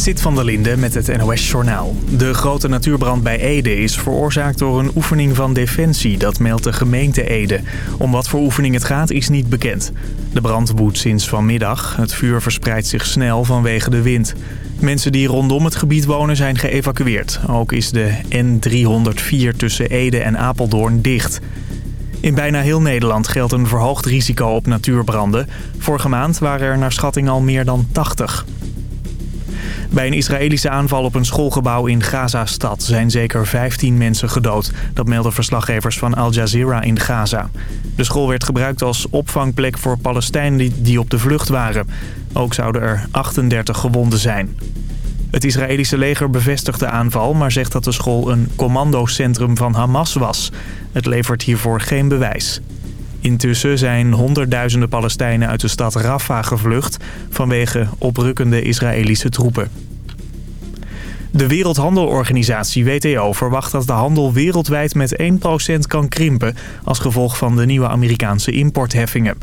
Zit van der Linde met het NOS-journaal. De grote natuurbrand bij Ede is veroorzaakt door een oefening van Defensie. Dat meldt de gemeente Ede. Om wat voor oefening het gaat is niet bekend. De brand woedt sinds vanmiddag. Het vuur verspreidt zich snel vanwege de wind. Mensen die rondom het gebied wonen zijn geëvacueerd. Ook is de N304 tussen Ede en Apeldoorn dicht. In bijna heel Nederland geldt een verhoogd risico op natuurbranden. Vorige maand waren er naar schatting al meer dan 80. Bij een Israëlische aanval op een schoolgebouw in Gaza-stad zijn zeker 15 mensen gedood. Dat melden verslaggevers van Al Jazeera in Gaza. De school werd gebruikt als opvangplek voor Palestijnen die op de vlucht waren. Ook zouden er 38 gewonden zijn. Het Israëlische leger bevestigt de aanval, maar zegt dat de school een commandocentrum van Hamas was. Het levert hiervoor geen bewijs. Intussen zijn honderdduizenden Palestijnen uit de stad Rafah gevlucht... vanwege oprukkende Israëlische troepen. De Wereldhandelorganisatie WTO verwacht dat de handel wereldwijd met 1% kan krimpen... als gevolg van de nieuwe Amerikaanse importheffingen.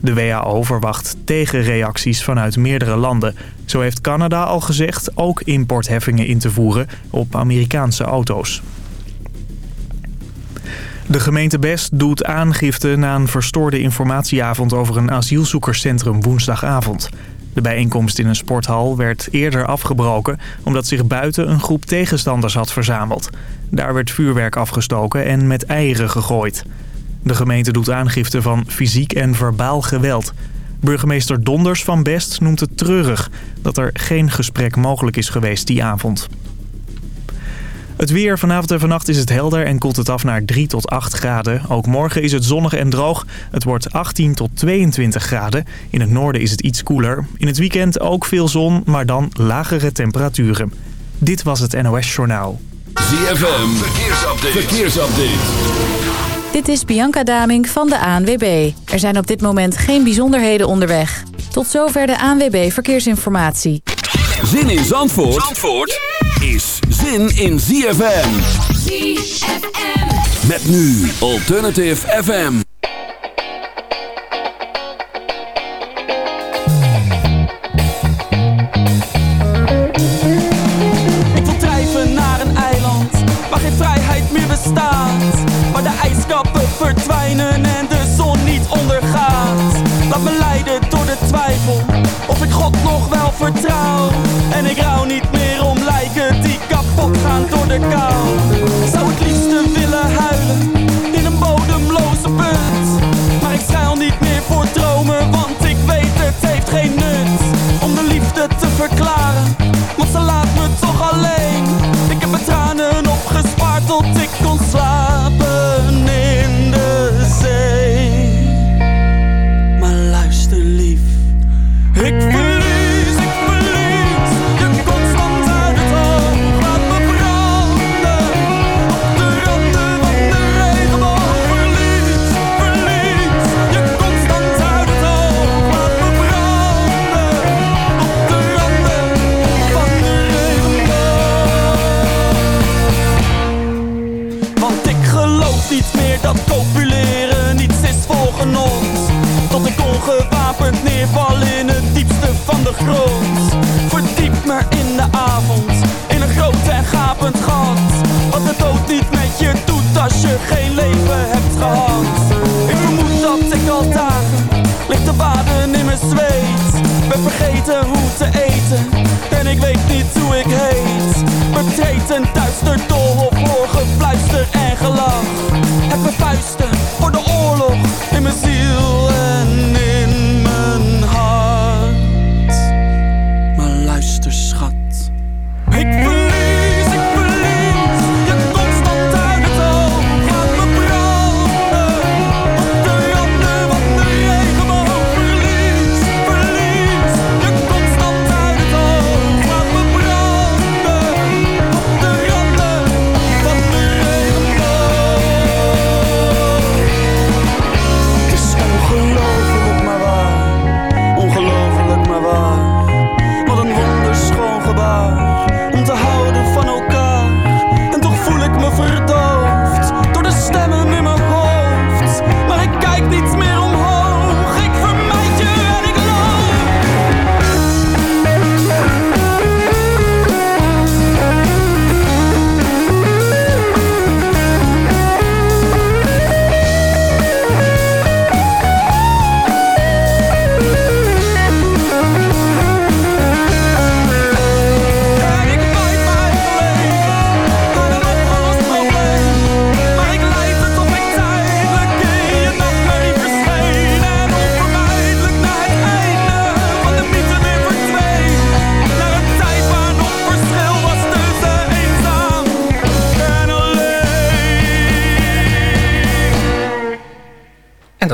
De WHO verwacht tegenreacties vanuit meerdere landen. Zo heeft Canada al gezegd ook importheffingen in te voeren op Amerikaanse auto's. De gemeente Best doet aangifte na een verstoorde informatieavond over een asielzoekerscentrum woensdagavond. De bijeenkomst in een sporthal werd eerder afgebroken omdat zich buiten een groep tegenstanders had verzameld. Daar werd vuurwerk afgestoken en met eieren gegooid. De gemeente doet aangifte van fysiek en verbaal geweld. Burgemeester Donders van Best noemt het treurig dat er geen gesprek mogelijk is geweest die avond. Het weer vanavond en vannacht is het helder en koelt het af naar 3 tot 8 graden. Ook morgen is het zonnig en droog. Het wordt 18 tot 22 graden. In het noorden is het iets koeler. In het weekend ook veel zon, maar dan lagere temperaturen. Dit was het NOS Journaal. ZFM, verkeersupdate. verkeersupdate. Dit is Bianca Daming van de ANWB. Er zijn op dit moment geen bijzonderheden onderweg. Tot zover de ANWB Verkeersinformatie. Zin in Zandvoort? Zandvoort? Is zin in ZFM. ZFM. Met nu Alternative FM. Ik wil drijven naar een eiland waar geen vrijheid meer bestaat. Waar de ijskappen verdwijnen en de zon niet ondergaat. Laat me leiden door de twijfel of ik God nog wel vertrouw. En ik rouw niet Zou het liefste willen huilen in een bodemloze put. Maar ik schuil niet meer voor dromen, want ik weet het heeft geen nut. Om de liefde te verklaren, want ze laat me toch alleen. Verdiep me in de avond, in een groot en gapend gat. Wat de dood niet met je doet als je geen leven hebt gehad. Ik vermoed dat ik al dagen ligt te baden in mijn zweet. Ben vergeten hoe te eten en ik weet niet hoe ik heet. Betreed een duister doolhof voor gefluister en gelach. Heb mijn vuisten voor de oorlog in mijn ziel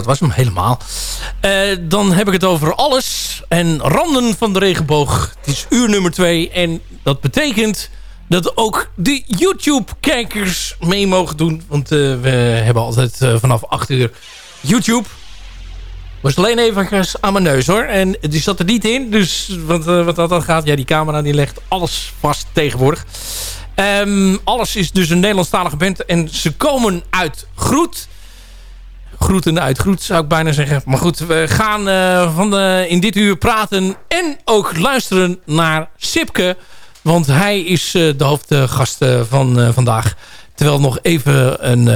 dat was hem helemaal. Eh, dan heb ik het over alles en randen van de regenboog. Het is uur nummer twee en dat betekent dat ook de YouTube-kijkers mee mogen doen. Want uh, we hebben altijd uh, vanaf 8 uur YouTube. Was alleen even aan mijn neus hoor. En die zat er niet in. Dus wat, wat dat dan gaat. Ja, die camera die legt alles vast tegenwoordig. Um, alles is dus een Nederlandstalige band. En ze komen uit Groet. Groeten uit Groet zou ik bijna zeggen. Maar goed, we gaan uh, van de, in dit uur praten. En ook luisteren naar Sipke. Want hij is uh, de hoofdgast van vandaag. Terwijl nog even een,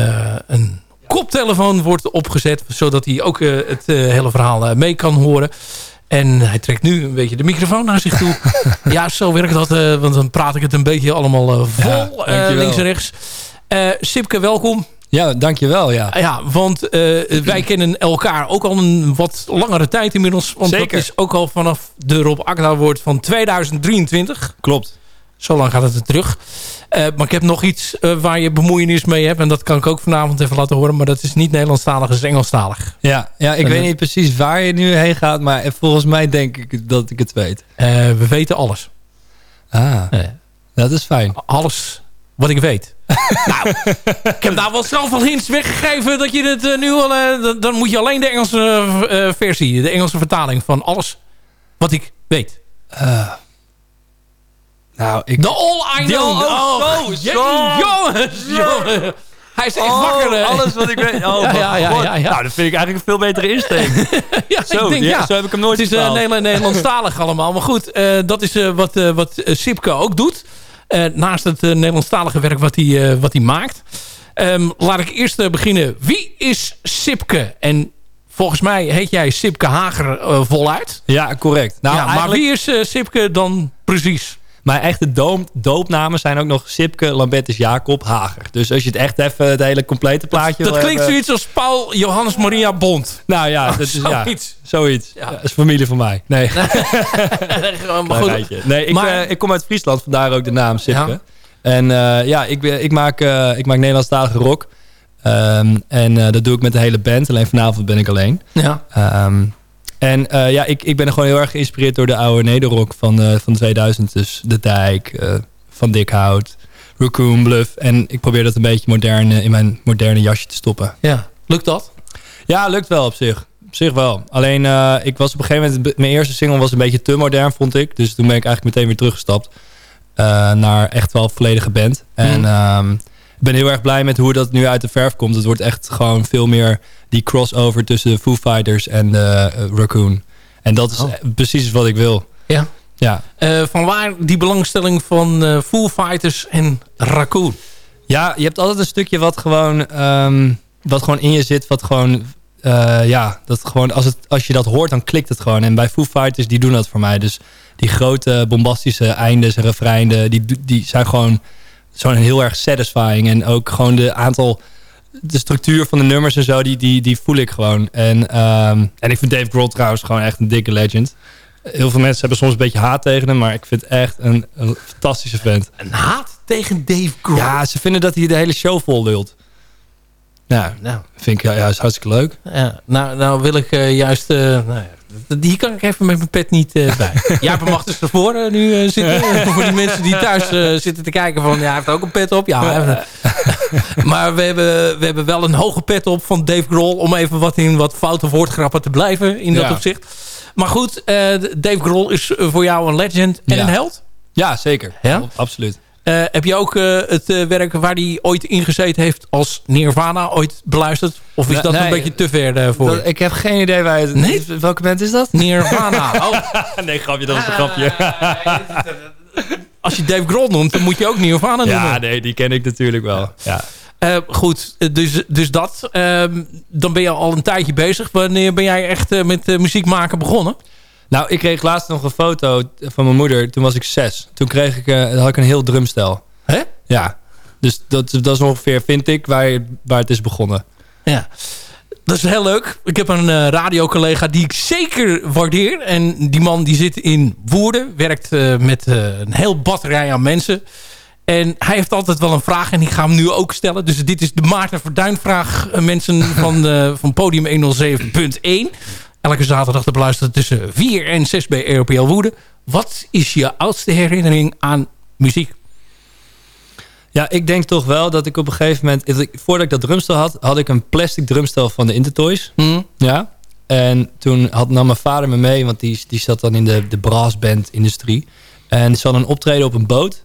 een koptelefoon wordt opgezet. Zodat hij ook het hele verhaal mee kan horen. En hij trekt nu een beetje de microfoon naar zich toe. ja, zo werkt dat. want dan praat ik het een beetje allemaal vol. Ja, links en rechts. Sipke, welkom. Ja, dankjewel. Ja, ja want wij kennen elkaar ook al een wat langere tijd inmiddels. Want Zeker. dat is ook al vanaf de Rob Akda woord van 2023. Klopt. Zo lang gaat het er terug. Uh, maar ik heb nog iets uh, waar je bemoeienis mee hebt. En dat kan ik ook vanavond even laten horen. Maar dat is niet Nederlandstalig, dat is Engelstalig. Ja, ja ik weet niet precies waar je nu heen gaat. Maar volgens mij denk ik dat ik het weet. We weten alles. Ah, dat is fijn. Alles wat ik weet. nou, ik heb daar wel zoveel hints weggegeven dat je het nu al... dan moet je alleen de Engelse versie, de Engelse vertaling van alles wat ik weet. Nou, ik... De All I Know. Oh, oh, zo, zo. Jongens, jongens. Hij is echt oh, wakker. Hè? alles wat ik weet. Oh, ja, ja, ja, ja, ja. Nou, dat vind ik eigenlijk een veel betere insteek. ja, zo, ik denk, ja. Zo heb ik hem nooit Het is uh, Nederland, Nederlandstalig allemaal. Maar goed, uh, dat is uh, wat, wat Sipke ook doet. Naast het Nederlandstalige werk wat hij, wat hij maakt. Um, laat ik eerst beginnen. Wie is Sipke? En volgens mij heet jij Sipke Hager voluit. Ja, correct. Nou, ja, maar wie is Sipke dan precies? Mijn echte doop, doopnamen zijn ook nog Sipke, Lambertus, Jacob, Hager. Dus als je het echt even het hele complete plaatje Dat, dat klinkt hebben, zoiets als Paul Johannes Maria Bond. Nou ja, dat is zoiets. Ja, zoiets. Ja. Dat is familie van mij. Nee. maar goed. Nee, ik, maar, uh, ik kom uit Friesland, vandaar ook de naam Sipke. Ja. En uh, ja, ik, ik, maak, uh, ik maak Nederlandstalige rock. Um, en dat doe ik met de hele band. Alleen vanavond ben ik alleen. Ja. Um, en uh, ja, ik, ik ben gewoon heel erg geïnspireerd door de oude nederrock van, uh, van 2000. Dus De Dijk, uh, Van Dikhout, Raccoon Bluff. En ik probeer dat een beetje modern in mijn moderne jasje te stoppen. Ja, lukt dat? Ja, lukt wel op zich. Op zich wel. Alleen, ik was op een gegeven moment... Mijn eerste single was een beetje te modern, vond ik. Dus toen ben ik eigenlijk meteen weer teruggestapt. naar echt wel volledige band. En... Um, ik ben heel erg blij met hoe dat nu uit de verf komt. Het wordt echt gewoon veel meer die crossover tussen de Foo Fighters en de uh, Raccoon. En dat is oh. precies wat ik wil. Ja. ja. Uh, van waar die belangstelling van Foo Fighters en Raccoon? Ja, je hebt altijd een stukje wat gewoon, um, wat gewoon in je zit. Wat gewoon, ja, dat gewoon als, het, als je dat hoort, dan klikt het gewoon. En bij Foo Fighters, die doen dat voor mij. Dus die grote bombastische eindes en refreinden, die, die zijn gewoon zo'n heel erg satisfying. En ook gewoon de aantal... De structuur van de nummers en zo, die, die, die voel ik gewoon. En, um, en ik vind Dave Grohl trouwens gewoon echt een dikke legend. Heel veel mensen hebben soms een beetje haat tegen hem. Maar ik vind echt een, een fantastische vent. Een haat tegen Dave Grohl? Ja, ze vinden dat hij de hele show vol lult. Nou, nou, vind ik ja, is hartstikke leuk. Ja, nou, nou wil ik uh, juist... Uh, nou ja, die kan ik even met mijn pet niet uh, bij. Jaap mag dus ervoor uh, nu uh, zitten. voor die mensen die thuis zitten te kijken van... Ja, hij heeft ook een pet op. Ja, maar we hebben, we hebben wel een hoge pet op van Dave Grohl... om even wat in wat foute woordgrappen te blijven in dat opzicht. Maar goed, Dave Grohl is voor jou een legend en een held? Ja, zeker. Ja? Absoluut. Uh, heb je ook uh, het uh, werk waar hij ooit ingezeten heeft als Nirvana ooit beluisterd? Of is dat nee, een beetje te ver voor? Dat, ik heb geen idee waar het... Nee? Welke band is dat? Nirvana. Oh. nee, grapje, dat was een grapje. als je Dave Grohl noemt, dan moet je ook Nirvana noemen. Ja, nee, die ken ik natuurlijk wel. Ja. Uh, goed, dus, dus dat. Uh, dan ben je al een tijdje bezig. Wanneer ben jij echt uh, met muziek maken begonnen? Nou, ik kreeg laatst nog een foto van mijn moeder. Toen was ik zes. Toen kreeg ik, uh, had ik een heel drumstel. Hè? Ja. Dus dat, dat is ongeveer, vind ik, waar, waar het is begonnen. Ja. Dat is heel leuk. Ik heb een uh, radiocollega die ik zeker waardeer. En die man die zit in Woerden. Werkt uh, met een heel batterij aan mensen. En hij heeft altijd wel een vraag en ik ga hem nu ook stellen. Dus dit is de Maarten Verduin vraag. eh, mensen van, eh, van podium 107.1. Elke zaterdag te beluisteren tussen 4 en 6 bij RPL Woede. Wat is je oudste herinnering aan muziek? Ja, ik denk toch wel dat ik op een gegeven moment... Voordat ik dat drumstel had, had ik een plastic drumstel van de Intertoys. Hm? Ja. En toen had, nam mijn vader me mee, want die, die zat dan in de, de brassband-industrie. En ze hadden een optreden op een boot.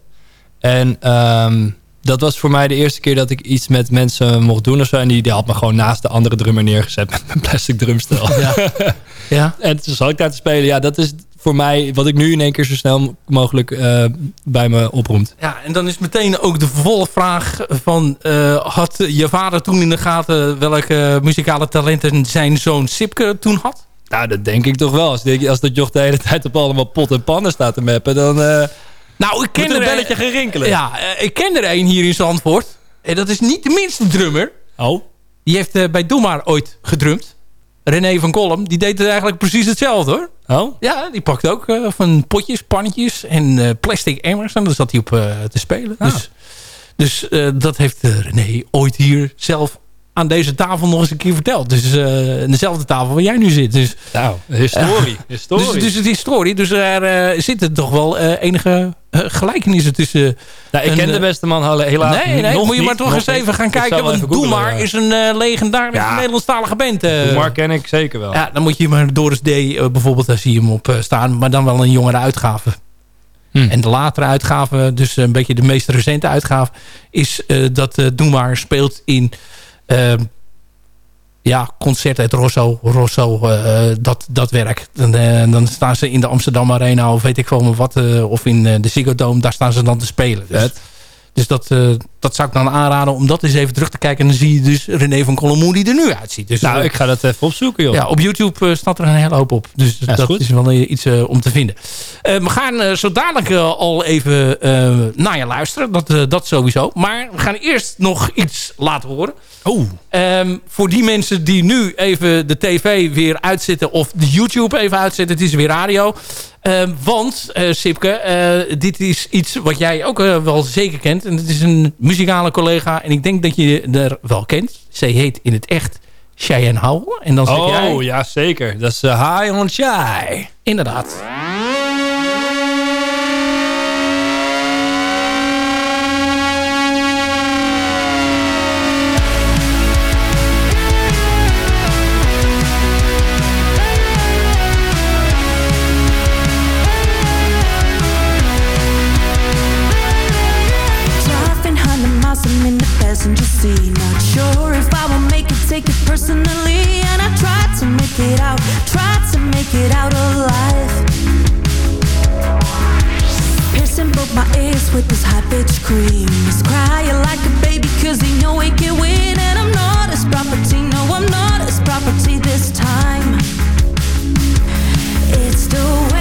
En ehm, dat was voor mij de eerste keer dat ik iets met mensen mocht doen of zo. En die, die had me gewoon naast de andere drummer neergezet met mijn plastic drumstel. Ja. ja. En toen zat ik daar te spelen. Ja, dat is voor mij wat ik nu in één keer zo snel mogelijk eh, bij me oproemt. Ja, en dan is meteen ook de vervolgvraag van... eh, had je vader toen in de gaten welke muzikale talenten zijn zoon Sipke toen had? Nou, dat denk ik toch wel. Als, als dat joch de hele tijd op allemaal pot en pannen staat te mappen, dan eh Nou, ik ken moet er een belletje gaan rinkelen. Ja, eh, ik ken er een hier in Zandvoort. En dat is niet de minste drummer. Oh, Die heeft eh, bij Doe Maar ooit gedrumd. René van Kolm. Die deed eigenlijk precies hetzelfde hoor. oh. Ja, die pakt ook eh, van potjes, pannetjes en eh, plastic emmers. En daar zat hij op eh, te spelen. Ah. Dus, dus eh, dat heeft eh, René ooit hier zelf aan deze tafel nog eens een keer verteld. Dus eh, aan dezelfde tafel waar jij nu zit. Dus, Nou, historie. historie. dus, dus het is historie. Dus er eh, zitten toch wel eh, enige eh, gelijkenissen tussen... nou, ik een, ken de eh, beste man hale- helaas nee, nee, nog moet je maar toch eens niet. even gaan kijken. Want even Doe googlen, Maar ja. is een eh, legendarische Ja. Nederlandstalige band. eh. Doe maar ken ik zeker wel. Ja, dan moet je maar Doris D. eh, bijvoorbeeld, daar zie je hem op eh, staan. Maar dan wel een jongere uitgave. Hm. En de latere uitgave, dus een beetje de meest recente uitgave... is eh, dat eh Doe Maar speelt in... eh, ja, concert uit Rosso, Rosso eh, dat, dat werk. Dan, eh, dan staan ze in de Amsterdam Arena of weet ik wel wat. eh, of in eh, de Ziggo Dome, daar staan ze dan te spelen. Dus. Dus dat, eh, dat zou ik dan aanraden om dat eens even terug te kijken. En dan zie je dus René van Kolom hoe die er nu uitziet. Dus, Nou, eh, ik ga dat even opzoeken, joh. ja, op YouTube eh, staat er een hele hoop op. Dus is dat goed. is wel iets om te vinden. We gaan zo dadelijk al even naar je luisteren. Dat, dat sowieso. Maar we gaan eerst nog iets laten horen. Oh. Ehm, voor die mensen die nu even de tv weer uitzetten... of de YouTube even uitzetten. Het is weer radio. Ehm, want, eh, Sipke, eh, dit is iets wat jij ook eh, wel zeker kent. En het is een muzikale collega. En ik denk dat je er wel kent. Zij heet in het echt Cheyenne Howell. En dan zeg jij... Oh, ja, zeker. Dat is High on Shy. Inderdaad. High pitched scream. Crying like a baby, cause he know he can win. And I'm not his property, no, I'm not his property this time. It's the weary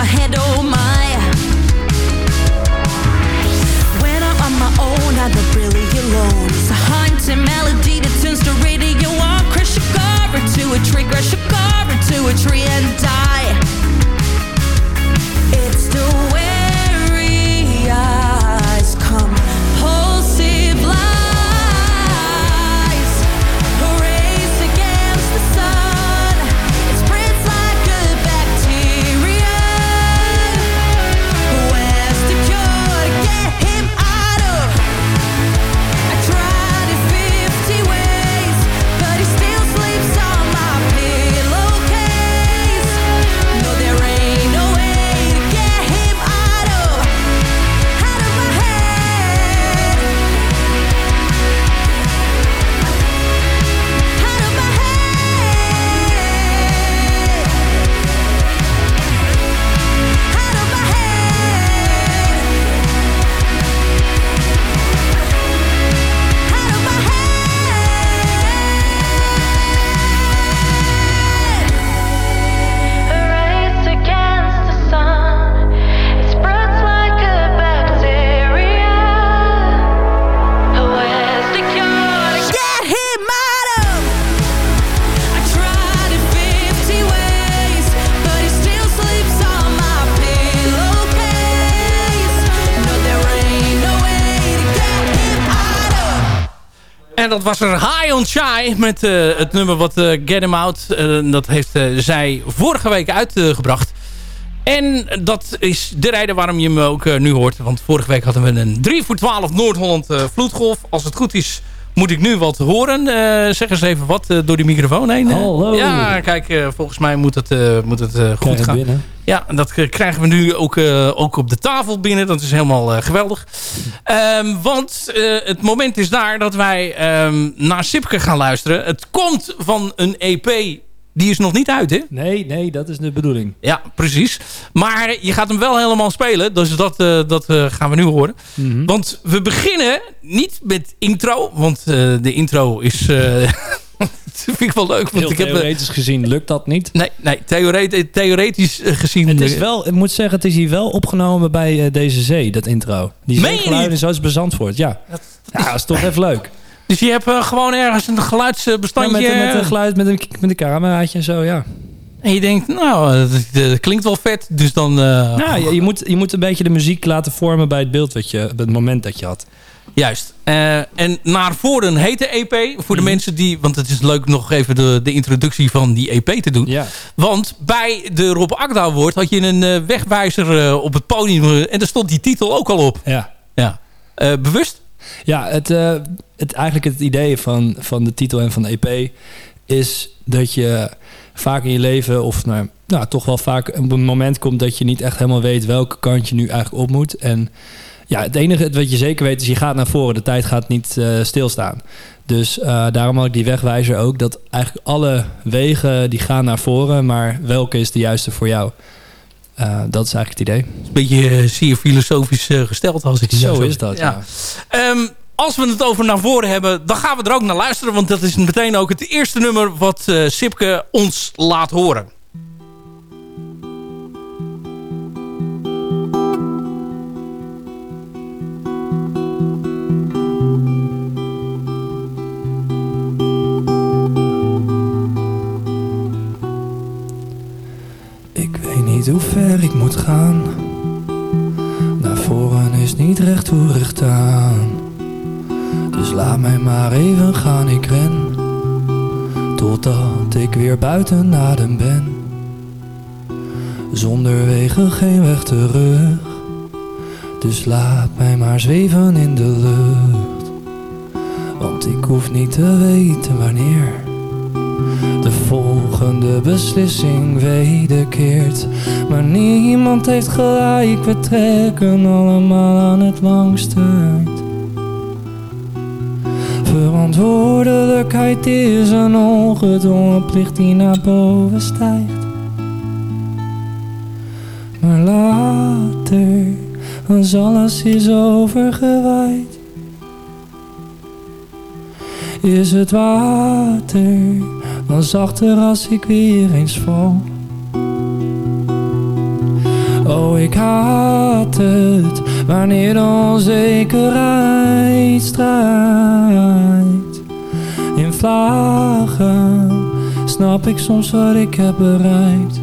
my head, oh my. When I'm on my own, I'm really alone. It's a haunting melody that turns to radio on. crush a car into a tree, crush a car into a tree and die. Met eh, het nummer wat uh, Get Him Out. Uh, dat heeft zij vorige week uitgebracht. En dat is de reden waarom je me ook nu hoort. Want vorige week hadden we een 3 voor 12 Noord-Holland vloedgolf. Als het goed is moet ik nu wat horen. zeg eens even wat door die microfoon heen. Hallo. Ja, kijk, volgens mij moet het, moet het goed gaan. Binnen. Ja, dat krijgen we nu ook, ook op de tafel binnen. Dat is helemaal geweldig. Um, want het moment is daar dat wij um, naar Sipke gaan luisteren. Het komt van een EP die is nog niet uit, hè? Nee, nee, dat is de bedoeling. Ja, precies. Maar je gaat hem wel helemaal spelen. Dus dat, uh, dat uh, gaan we nu horen. Mm -hmm. Want we beginnen niet met intro. Want uh, de intro is... dat vind ik wel leuk. Want Heel ik heb, theoretisch gezien lukt dat niet. Nee, nee theoretisch, theoretisch gezien... Het is wel, ik moet zeggen, het is hier wel opgenomen bij deze zee, dat intro. Die zeegeluiden zoals Bezandvoort, ja. Dat, dat, ja, dat is toch even leuk. Dus je hebt uh, gewoon ergens een geluidsbestandje... Ja, met, met een geluid, met een, met een cameraatje en zo, ja. En je denkt, nou, dat, klinkt wel vet, dus dan... Uh, nou, je, je, moet, je moet een beetje de muziek laten vormen bij het beeld, wat je, het moment dat je had. Juist. Uh, en naar voren heet de EP. Voor de mm. mensen die... Want het is leuk nog even de, de introductie van die EP te doen. Ja. Want bij de Rob Akda Award had je een wegwijzer op het podium. En daar stond die titel ook al op. Ja. ja. bewust? Ja, het, het, eigenlijk het idee van, van de titel en van de EP... is dat je vaak in je leven... of nou, nou, toch wel vaak op een moment komt... dat je niet echt helemaal weet welke kant je nu eigenlijk op moet. En ja, het enige wat je zeker weet is je gaat naar voren. De tijd gaat niet uh, stilstaan. Dus uh, daarom had ik die wegwijzer ook. Dat eigenlijk alle wegen die gaan naar voren. Maar welke is de juiste voor jou? Uh, dat is eigenlijk het idee. Een beetje zeer filosofisch gesteld als ik zo zo is dat, ja. ja. Um, als we het over naar voren hebben, dan gaan we er ook naar luisteren. Want dat is meteen ook het eerste nummer wat Sipke ons laat horen. Niet hoe ver ik moet gaan. Naar voren is niet recht hoe recht aan. Dus laat mij maar even gaan, ik ren. Totdat ik weer buiten adem ben. Zonder wegen geen weg terug. Dus laat mij maar zweven in de lucht. Want ik hoef niet te weten wanneer de volgende beslissing wederkeert. Maar niemand heeft gelijk, we trekken allemaal aan het langste eind. Verantwoordelijkheid is een ongedwongen plicht die naar boven stijgt. Maar later, als alles is overgewaaid, is het water dan zachter als ik weer eens val. Oh, ik haat het wanneer de onzekerheid strijdt. In vlagen snap ik soms wat ik heb bereikt.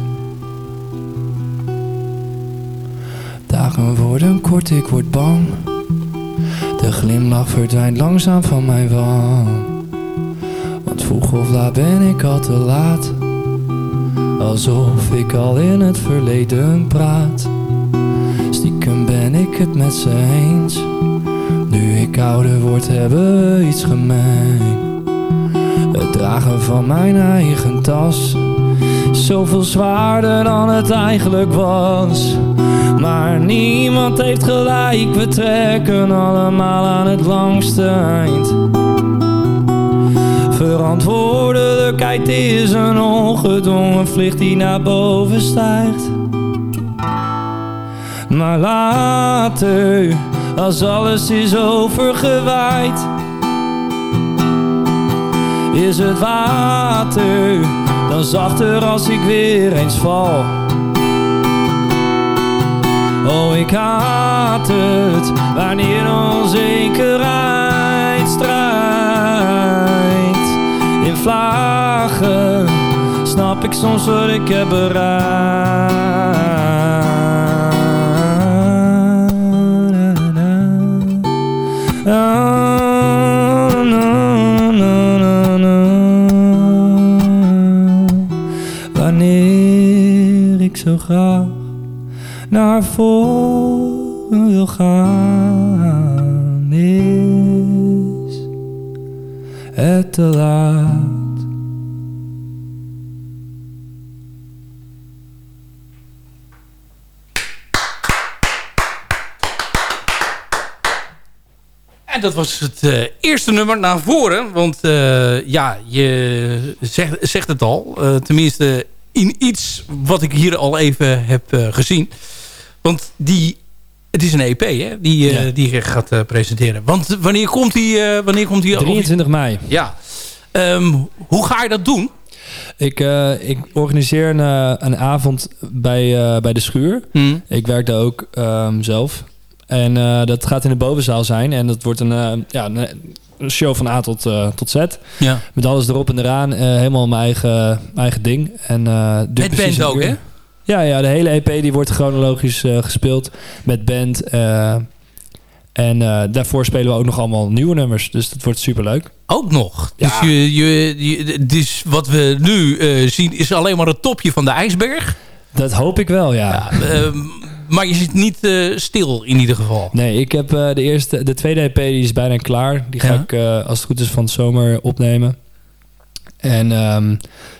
Dagen worden kort, ik word bang. De glimlach verdwijnt langzaam van mijn wang. Vroeg of laat ben ik al te laat. Alsof ik al in het verleden praat. Stiekem ben ik het met ze eens. Nu ik ouder word hebben we iets gemeen. Het dragen van mijn eigen tas. Zoveel zwaarder dan het eigenlijk was. Maar niemand heeft gelijk, we trekken allemaal aan het langste eind. Verantwoordelijkheid is een ongedwongen vlicht die naar boven stijgt. Maar later, als alles is overgewaaid, is het water dan zachter als ik weer eens val. Oh, ik haat het wanneer onzekerheid strijdt vlagen Snap ik soms wat ik heb bereikt Wanneer ik zo graag naar voren wil gaan. Het te laat. En dat was het eh, eerste nummer naar voren. Want eh, ja, je zegt, zegt het al. eh, tenminste, in iets wat ik hier al even heb gezien. Want die, het is een EP hè, die, eh, Ja. die je gaat eh, presenteren. Want wanneer komt die, eh, wanneer komt die 23 mei. Ja. Ehm, hoe ga je dat doen? Ik, ik organiseer een, een avond bij, bij de schuur. Hmm. Ik werk daar ook ehm, zelf. En dat gaat in de bovenzaal zijn. En dat wordt een, ja, een, show van A tot, tot Z. Ja. Met alles erop en eraan. helemaal mijn eigen, eigen ding. En, Met band een ook, hè? Ja, ja, de hele EP die wordt chronologisch eh, gespeeld. Met band. eh, en eh, daarvoor spelen we ook nog allemaal nieuwe nummers. Dus dat wordt super leuk. Ook nog. Dus, Ja. je, je, je- dus wat we nu zien is alleen maar het topje van de ijsberg. Dat hoop ik wel, ja. Ja, ehm, maar je zit niet stil in ieder geval. Nee, ik heb de eerste, de tweede EP die is bijna klaar. Die ga Ja. ik als het goed is van de zomer opnemen. En ehm,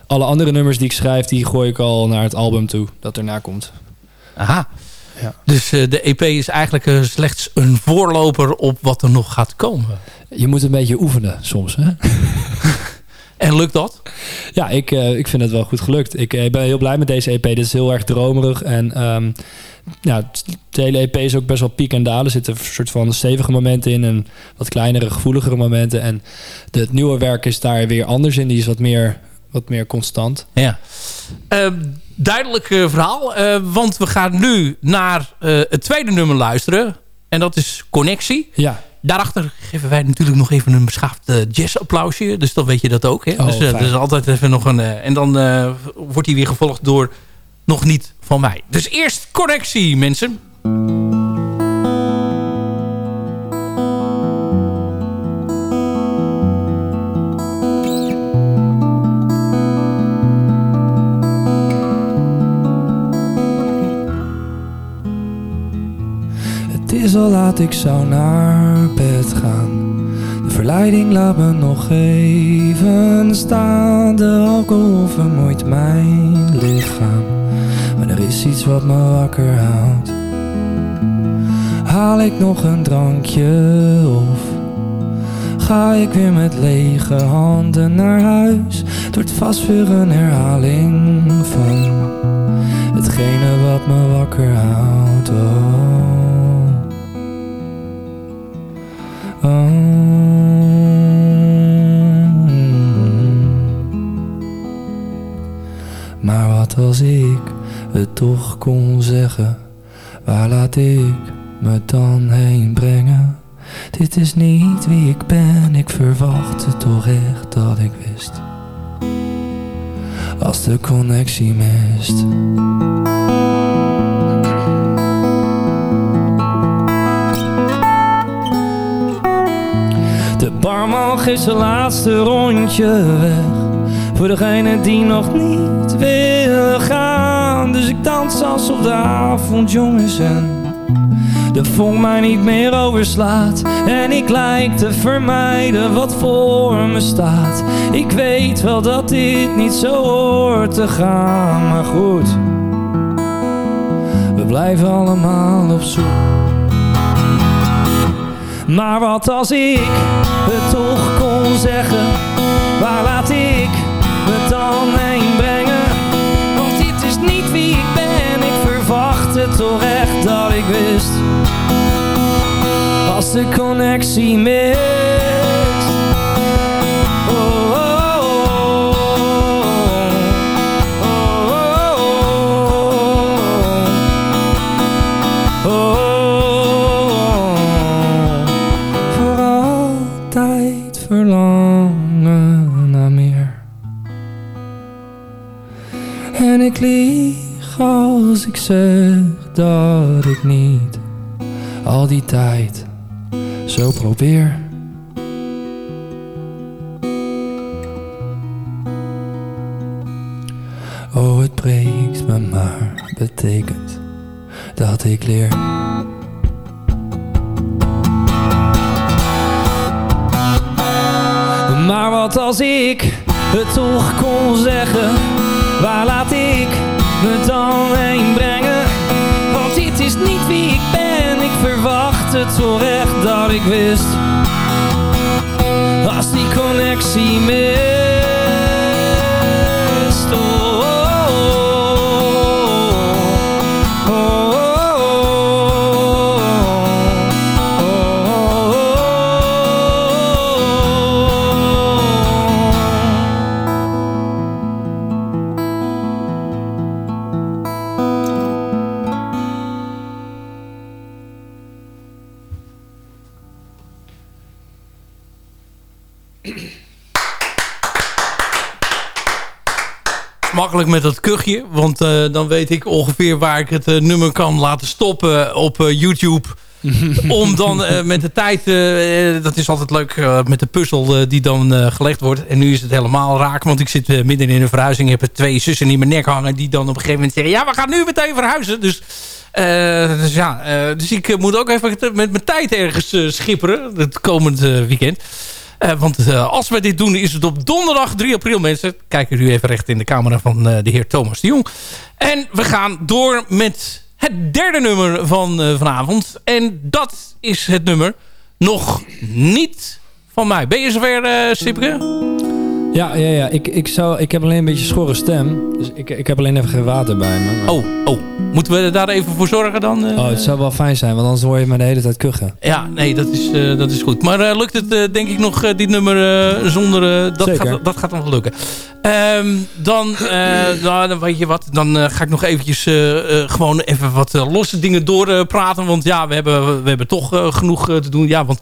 alle andere nummers die ik schrijf, die gooi ik al naar het album toe dat erna komt. Aha. Ja. Dus eh, de EP is eigenlijk eh, slechts een voorloper op wat er nog gaat komen. Je moet een beetje oefenen soms. Hè? En lukt dat? Ja, ik, eh, ik vind het wel goed gelukt. Ik ben heel blij met deze EP. Dit is heel erg dromerig. En ehm, ja, de hele EP is ook best wel piek en dalen. Er zitten een soort van stevige momenten in en wat kleinere, gevoeligere momenten. En het nieuwe werk is daar weer anders in. Die is wat meer, wat meer constant. Ja. Ehm, duidelijk eh, verhaal. eh, want we gaan nu naar eh, het tweede nummer luisteren. En dat is Connectie. Ja, Daarachter geven wij natuurlijk nog even een beschaafd eh, jazzapplausje. Dus dan weet je dat ook. Hè? Oh, dus eh, fijn. dus altijd even nog een... eh, en dan eh, wordt hij weer gevolgd door nog niet van mij. Dus eerst correctie, mensen. Laat, ik zou naar bed gaan. De verleiding laat me nog even staan. De alcohol vermoeit mijn lichaam. Maar er is iets wat me wakker houdt. Haal ik nog een drankje of ga ik weer met lege handen naar huis? Het wordt herhaling van hetgene wat me wakker houdt. Oh. Maar wat als ik het toch kon zeggen? Waar laat ik me dan heen brengen? Dit is niet wie ik ben, ik verwachtte toch echt dat ik wist. Als de connectie mist. Barman geeft zijn laatste rondje weg. Voor degene die nog niet willen gaan. Dus ik dans alsof de avond jong en De vonk mij niet meer overslaat. En ik lijk te vermijden wat voor me staat. Ik weet wel dat dit niet zo hoort te gaan Maar goed. We blijven allemaal op zoek. Maar wat als ik het toch kon zeggen Waar laat ik me dan heen brengen? Want dit is niet wie ik ben Ik verwachtte toch echt dat ik wist. Als de connectie mist als ik zeg dat ik niet al die tijd zo probeer. Oh, het breekt me maar, betekent dat ik leer. Maar wat als ik het toch kon zeggen? Waar laat ik me dan heen brengen? Want dit is niet wie ik ben. Ik verwachtte toch echt dat ik wist. Als die connectie mist. Want eh, dan weet ik ongeveer waar ik het eh, nummer kan laten stoppen op eh, YouTube. Om dan met de tijd, dat is altijd leuk met de puzzel die dan gelegd wordt. En nu is het helemaal raak, want ik zit midden in een verhuizing. Ik heb twee zussen in mijn nek hangen die dan op een gegeven moment zeggen... ja, we gaan nu meteen verhuizen. Dus, dus ja, dus ik moet ook even met mijn tijd ergens schipperen. Het komend weekend. Eh, want eh, als we dit doen is het op donderdag 3 april mensen. Kijken u even recht in de camera van eh, de heer Thomas de Jong. En we gaan door met het derde nummer van vanavond. En dat is het nummer nog niet van mij. Ben je zover, eh Sipke? Ja, ja, ja. Ik, ik, zou, ik heb alleen een beetje schorre stem. Dus ik, ik heb alleen even geen water bij me. maar- Oh, oh. Moeten we daar even voor zorgen dan? eh? Oh, het zou wel fijn zijn, want anders hoor je me de hele tijd kuchen. Ja, nee, dat is, eh, dat is goed. Maar eh, lukt het denk ik nog, dit nummer zonder... dat, Zeker. gaat, dat gaat nog wel lukken. Ehm, dan, nou, dan weet je wat. Dan ga ik nog eventjes gewoon even wat losse dingen doorpraten. want ja, we hebben, we hebben toch genoeg te doen. Ja, want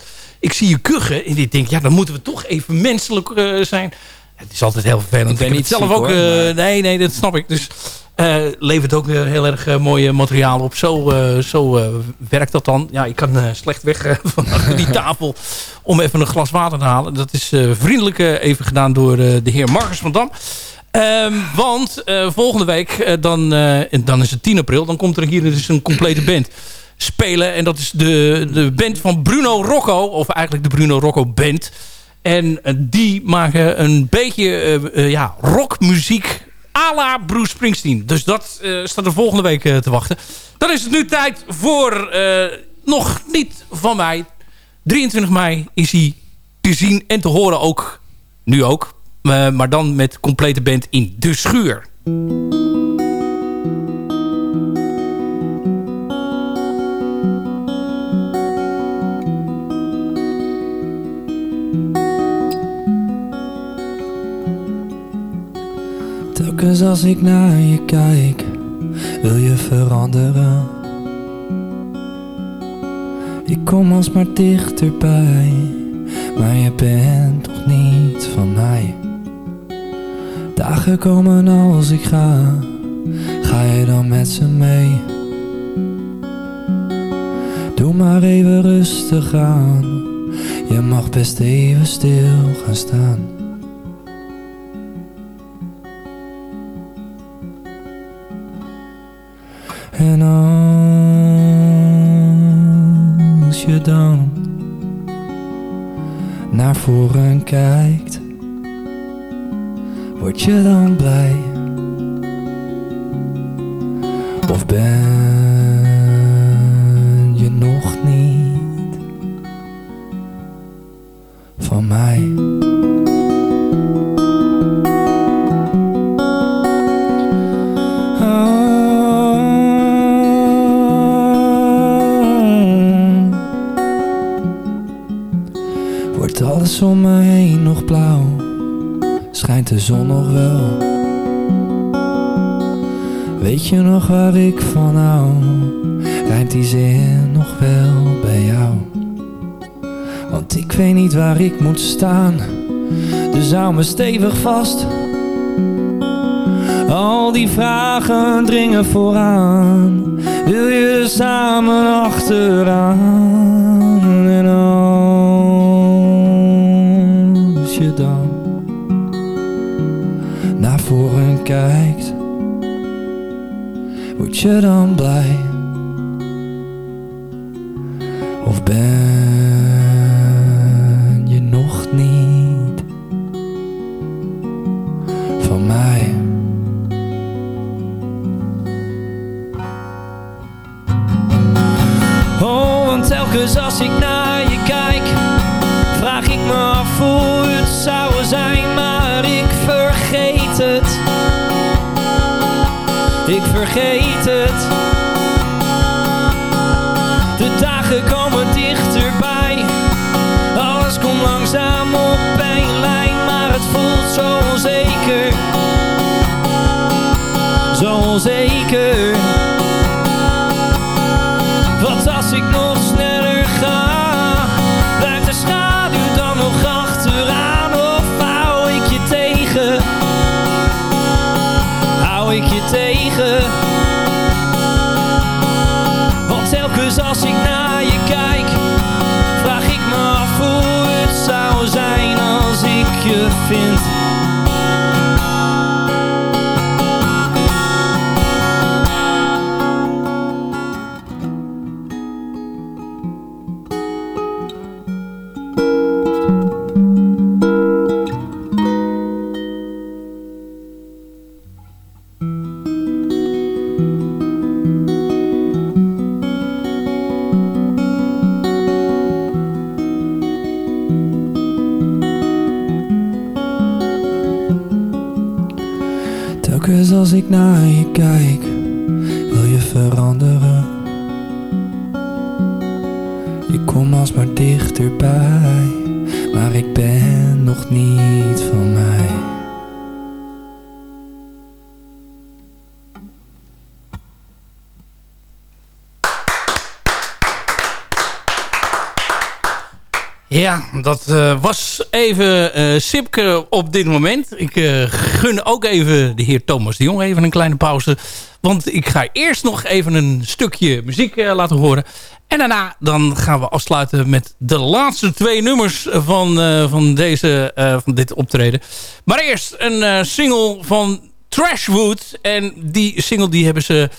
ik zie je kuchen. En ik denk, ja, dan moeten we toch even menselijk eh, zijn. Het is altijd heel vervelend. Ik ben niet zelf ziek, ook... hoor, eh, maar- Nee, nee, dat snap ik. Dus eh, levert ook heel erg mooie materiaal op. Zo, zo werkt dat dan. Ja, ik kan slecht weg van achter die tafel om even een glas water te halen. Dat is vriendelijk even gedaan door de heer Marcus van Dam. Ehm, want volgende week, dan, dan is het 10 april, dan komt er hier dus een complete band spelen. En dat is de, de band van Bruno Rocco, of eigenlijk de Bruno Rocco Band. En eh, die maken een beetje eh, eh, ja, rockmuziek à la Bruce Springsteen. Dus dat staat er volgende week te wachten. Dan is het nu tijd voor nog niet van mij. 23 mei is hij te zien en te horen ook. Nu ook. Maar dan met complete band in De Schuur. Telkens als ik naar je kijk, wil je veranderen. Ik kom alsmaar dichterbij, maar je bent toch niet van mij. Dagen komen als ik ga, ga je dan met ze mee? Doe maar even rustig aan, je mag best even stil gaan staan. Naar voren kijkt, word je dan blij? Of ben staan. Dus hou me stevig vast. Al die vragen dringen vooraan. Wil je samen achteraan? En als je dan Naar voren kijkt Word je dan blij Ik vergeet het. De dagen komen dichterbij, alles komt langzaam op één lijn, maar het voelt zo onzeker. Zo onzeker. Ik dat eh, was even eh Sipke op dit moment. Ik eh, gun ook even de heer Thomas de Jong even een kleine pauze. Want ik ga eerst nog even een stukje muziek laten horen. En daarna dan gaan we afsluiten met de laatste twee nummers van, van, deze, van dit optreden. Maar eerst een single van Trashwood. En die single die hebben ze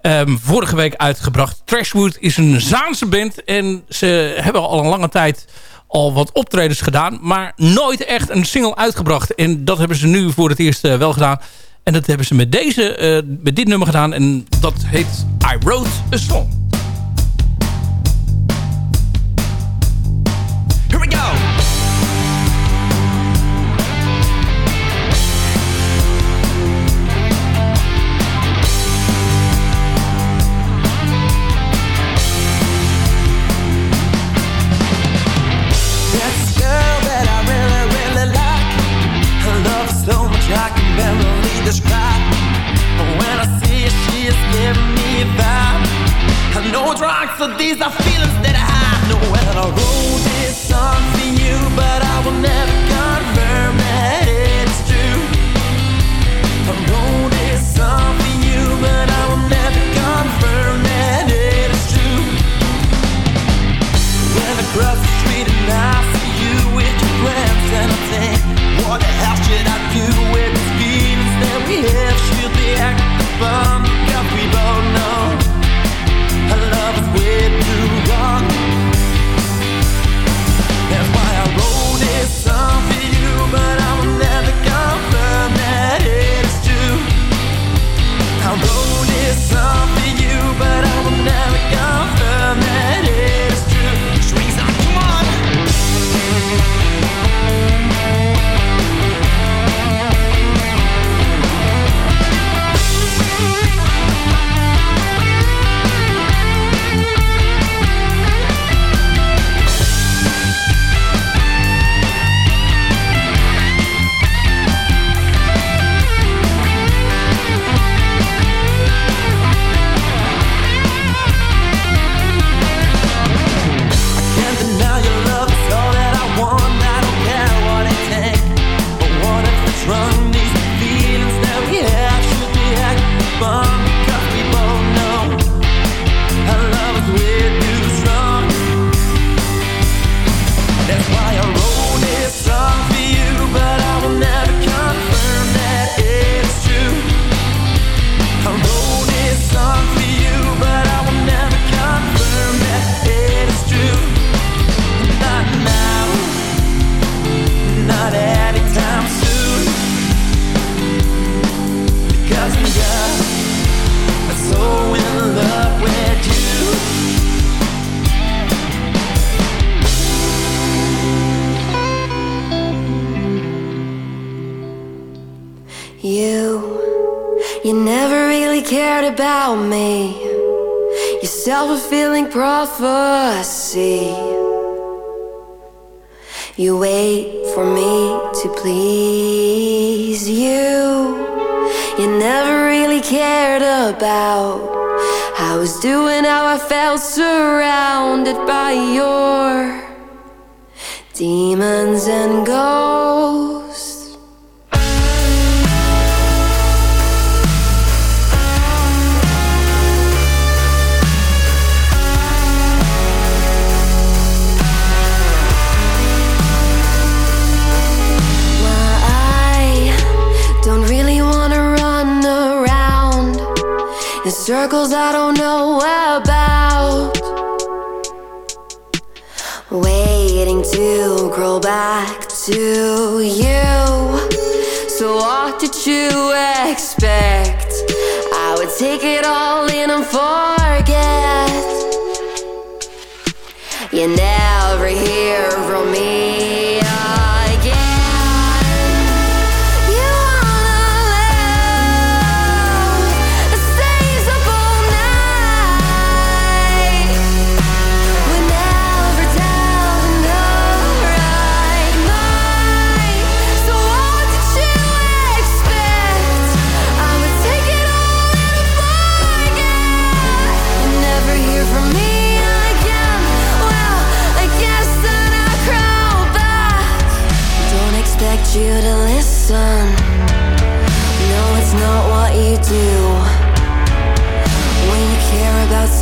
ehm, vorige week uitgebracht. Trashwood is een Zaanse band. En ze hebben al een lange tijd al wat optredens gedaan. Maar nooit echt een single uitgebracht. En dat hebben ze nu voor het eerst eh, wel gedaan. En dat hebben ze met, deze, eh, met dit nummer gedaan. En dat heet I Wrote a Song. Barely describe. But when I see her, she is giving me that. I know wrong, so these are above circles I don't know about. Waiting to grow back to you. So, what did you expect? I would take it all in and forget. You never hear from me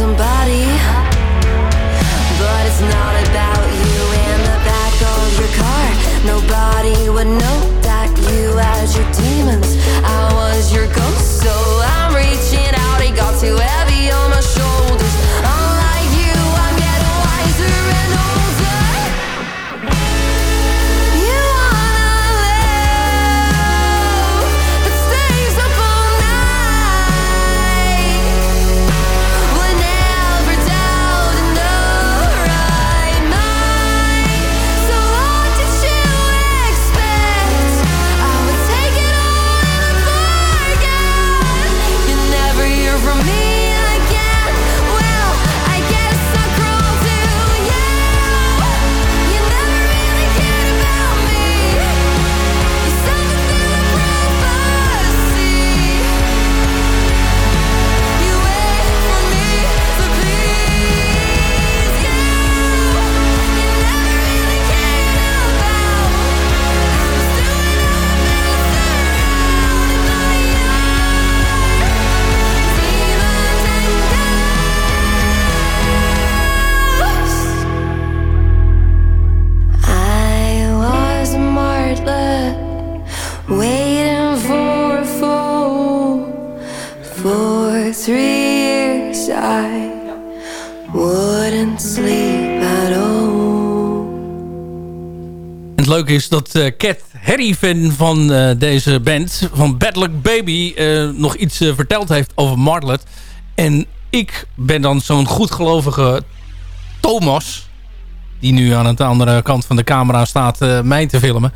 somebody, is dat eh Cat Harry, van eh, deze band, van Bad Luck Baby, eh, nog iets verteld heeft over Martlet. En ik ben dan zo'n goedgelovige Thomas, die nu aan de andere kant van de camera staat mij te filmen.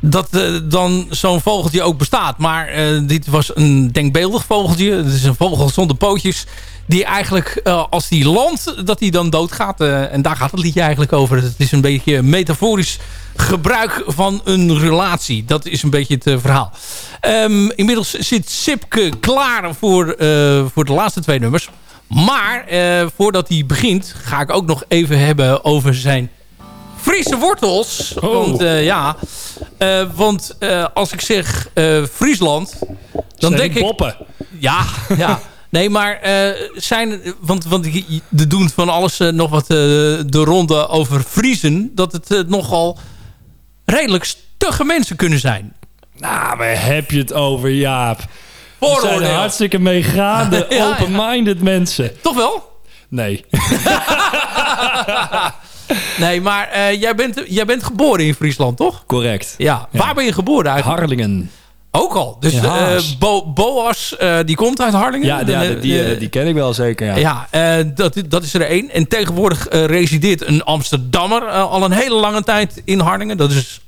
Dat dan zo'n vogeltje ook bestaat. Maar dit was een denkbeeldig vogeltje. Het is een vogel zonder pootjes. Die eigenlijk, als die landt, dat die dan doodgaat. En daar gaat het liedje eigenlijk over. Het is een beetje metaforisch gebruik van een relatie. Dat is een beetje het eh, verhaal. Ehm, inmiddels zit Sipke klaar voor, eh, voor de laatste twee nummers. Maar eh, voordat hij begint, ga ik ook nog even hebben over zijn Friese wortels. Want eh, ja, want als ik zeg Friesland, dan Zijn denk ik... Ja, ja. Nee, maar zijn... Want, want er doen van alles nog wat de ronde over Friesen. Dat het nogal redelijk stugge mensen kunnen zijn. Nou, waar heb je het over, Jaap? Vooroordeel. zijn hartstikke meegaande, Ja, ja. open-minded mensen. Toch wel? Nee. Nee, maar eh, jij, bent, jij bent geboren in Friesland, toch? Correct. Ja. Waar ben je geboren eigenlijk? Harlingen. Ook al. Dus eh, Bo Boas, eh, die komt uit Harlingen. Ja, ja, De- die, eh, die ken ik wel zeker, ja. Ja, eh, dat, dat is er één. En tegenwoordig eh, resideert een Amsterdammer eh, al een hele lange tijd in Harlingen. Dat is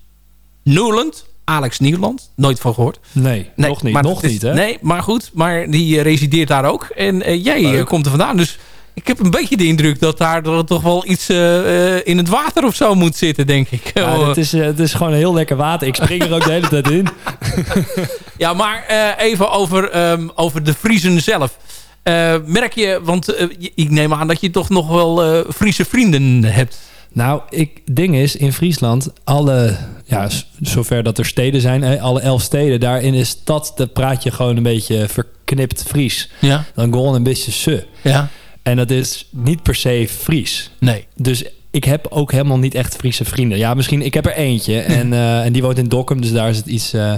Newland. Alex Nieuwland. Nooit van gehoord. Nee, nog niet. maar Nog is- niet, hè? Nee, maar goed. Maar die eh, resideert daar ook. En eh, jij Leuk. eh, komt er vandaan. Dus ik heb een beetje de indruk dat daar toch wel iets eh, eh, in het water of zo moet zitten, denk ik. Ja, Oh, het, is, eh, het is gewoon heel lekker water. Ik spring er ook de hele tijd in. Ja, maar even over, ehm, over de Friesen zelf. Merk je, want ik neem aan dat je toch nog wel Friese vrienden hebt. Nou, ik ding is, in Friesland, alle, ja, zover dat er steden zijn, alle elf steden, daar in de stad, daar praat je gewoon een beetje verknipt Fries. Ja. Dan gewoon een beetje se. Ja. En dat is niet per se Fries. Nee. Dus ik heb ook helemaal niet echt Friese vrienden. Ja, misschien, ik heb er eentje en, eh, en die woont in Dokkum, dus daar is het iets, eh,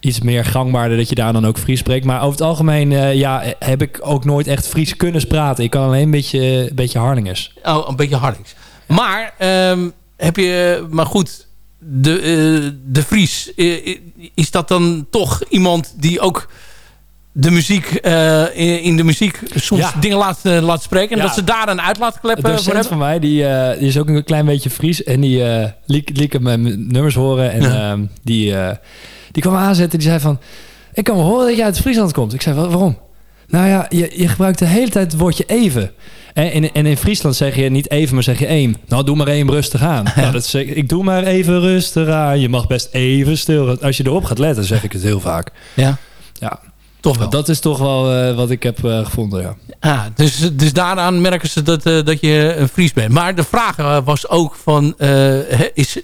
iets meer gangbaarder dat je daar dan ook Fries spreekt. Maar over het algemeen, eh, ja, heb ik ook nooit echt Fries kunnen praten. Ik kan alleen een beetje, een beetje Harlingers. Oh, een beetje Hardings. Maar ehm, heb je, maar goed, de, de Fries, is dat dan toch iemand die ook de muziek, eh, in, de muziek soms Ja. dingen laat, laat spreken. En Ja. dat ze daar een uitlaatklep voor hebben? van mij, die, eh, die is ook een klein beetje Fries. En die liet, liet mijn nummers horen. En Ja. ehm, die, die kwam aanzetten. Die zei van... Ik kan wel horen dat je uit Friesland komt. Ik zei, "Wa- waarom? Nou ja, je, je gebruikt de hele tijd het woordje even. En in, en in Friesland zeg je niet even, maar zeg je eem. Nou, doe maar even rustig aan. Nou, dat ik doe maar even rustig aan. Je mag best even stil. Als je erop gaat letten, zeg ik het heel vaak. Ja. Ja. Toch wel. Dat is toch wel eh, wat ik heb eh, gevonden, ja. Ah, dus, dus daaraan merken ze dat, eh, dat je een Fries bent. Maar de vraag was ook van... is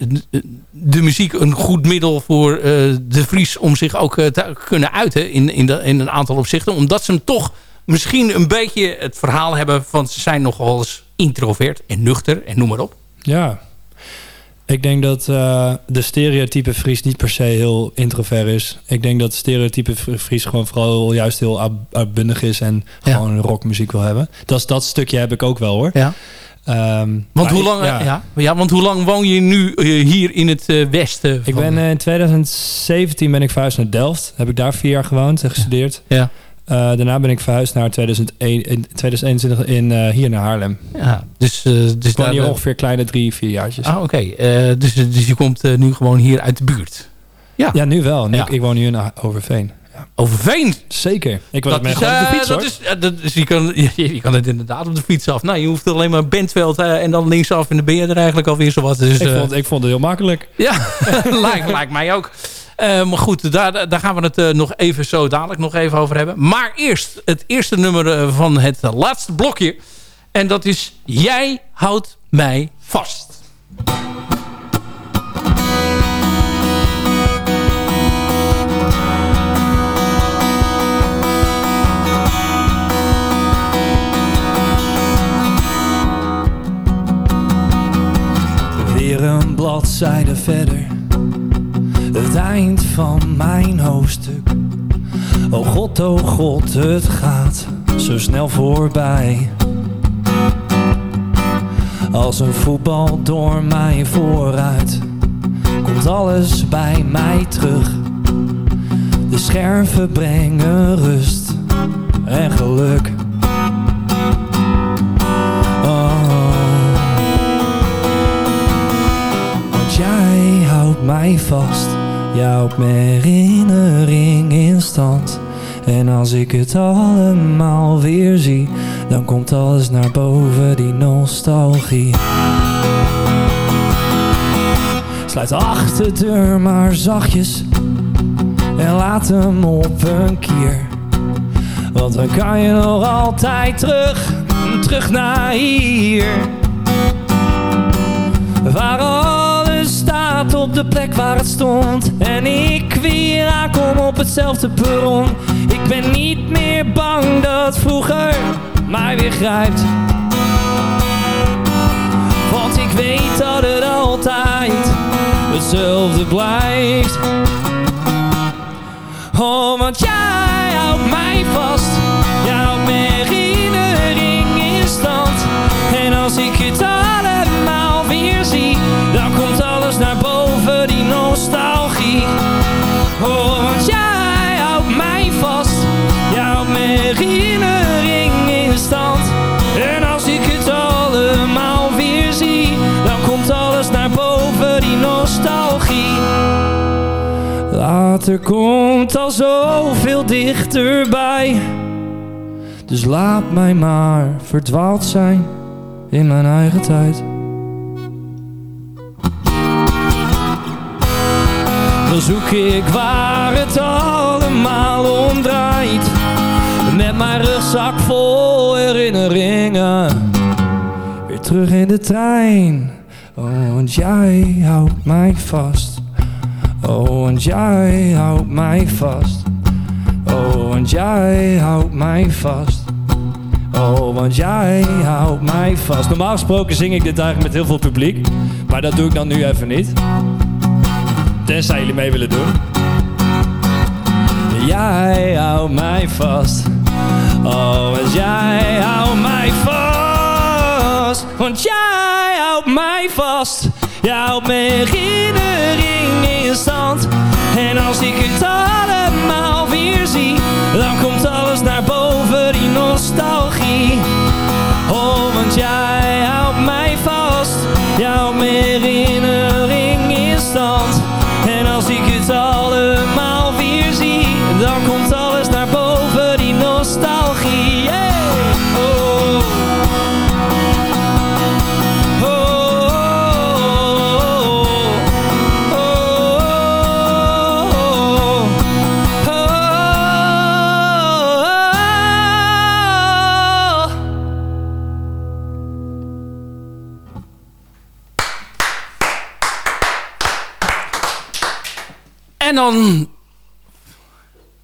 de muziek een goed middel voor de Fries... om zich ook te kunnen uiten in, in, de, in een aantal opzichten? Omdat ze hem toch misschien een beetje het verhaal hebben... van ze zijn nogal eens introvert en nuchter en noem maar op. Ja. Ik denk dat eh, de stereotype Fries niet per se heel introvert is. Ik denk dat de stereotype Fr- Fries gewoon vooral juist heel uit- uitbundig is en Ja. gewoon rockmuziek wil hebben. Dat, is- dat stukje heb ik ook wel hoor. Ja. Ehm, Want, hoe ik- lang, ja. ja. Ja, want hoe lang woon je nu eh, hier in het eh, westen? Ik ben in 2017 ben ik verhuisd naar Delft. Heb ik daar vier jaar gewoond en gestudeerd. Ja. Eh, daarna ben ik verhuisd naar 2001, in 2021 in, eh, hier naar Haarlem. Ja, dus, eh, dus daar, hier ongeveer kleine drie, vier jaartjes. Ah, oké. Dus, dus je komt nu gewoon hier uit de buurt. Ja. Ja, nu wel. Nu, Ja. ik, ik woon nu in Overveen. Overveen. Zeker. Ik was Dat met is, gewoon op de fiets dat hoor. is, dat is, je, kan, je, je kan het inderdaad op de fiets af. Nou, je hoeft alleen maar Bentveld en dan linksaf en dan ben je er eigenlijk alweer zo wat. Dus, ik, vond, ik vond het heel makkelijk. Ja, lijkt, lijkt mij ook. Eh, maar goed, daar, daar gaan we het eh, nog even zo dadelijk nog even over hebben. Maar eerst het eerste nummer eh, van het laatste blokje. En dat is Jij houdt mij vast. Weer een bladzijde verder. Het eind van mijn hoofdstuk. Oh god, oh god, het gaat zo snel voorbij. Als een voetbal door mij vooruit. Komt alles bij mij terug. De scherven brengen rust en geluk. Oh. Want jij houdt mij vast, jij houdt mijn herinnering in stand. En als ik het allemaal weer zie, dan komt alles naar boven, die nostalgie. Sluit de achterdeur maar zachtjes en laat hem op een kier. Want dan kan je nog altijd terug, terug naar hier. Waar alles op de plek waar het stond. En ik weer aankom op hetzelfde perron. Ik ben niet meer bang dat vroeger mij weer grijpt. Want ik weet dat het altijd hetzelfde blijft. Oh, want jij houdt mij vast. Mijn herinnering in stand. En als ik het water komt al zoveel dichterbij. Dus laat mij maar verdwaald zijn in mijn eigen tijd. Dan zoek ik waar het allemaal om draait. Met mijn rugzak vol herinneringen. Weer terug in de trein. Oh, want jij houdt mij vast. Oh, want jij houdt mij vast. Oh, want jij houdt mij vast. Oh, want jij houdt mij vast. Normaal gesproken zing ik dit eigenlijk met heel veel publiek. Maar dat doe ik dan nu even niet. Tenzij jullie mee willen doen. Jij houdt mij vast. Oh, want jij houdt mij vast. Want jij houdt mij vast. Jij houdt mijn herinnering in stand. En als ik het allemaal weer zie, dan komt alles naar boven, die nostalgie. Oh, want houdt dan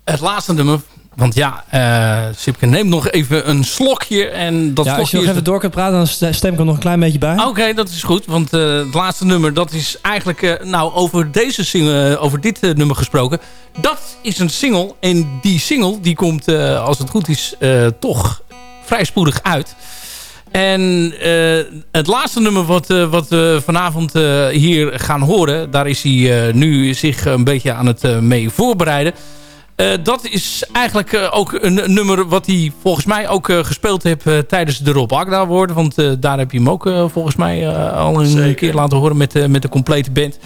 het laatste nummer. Want ja, eh Sipke neemt nog even een slokje. En dat Ja, als je slokje nog even door kunt praten, dan st- stem ik er nog een klein beetje bij. Oké, dat is goed. Want eh, het laatste nummer, dat is eigenlijk... eh, nou, over deze single, over dit nummer gesproken. Dat is een single. En die single, die komt, als het goed is, toch vrij spoedig uit. En eh, het laatste nummer wat, eh, wat we vanavond eh, hier gaan horen... daar is hij nu zich een beetje aan het mee voorbereiden. Dat is eigenlijk ook een, nummer wat hij volgens mij ook gespeeld heeft tijdens de Rob Agda Award. Want daar heb je hem ook volgens mij al een keer laten horen met, met de complete band.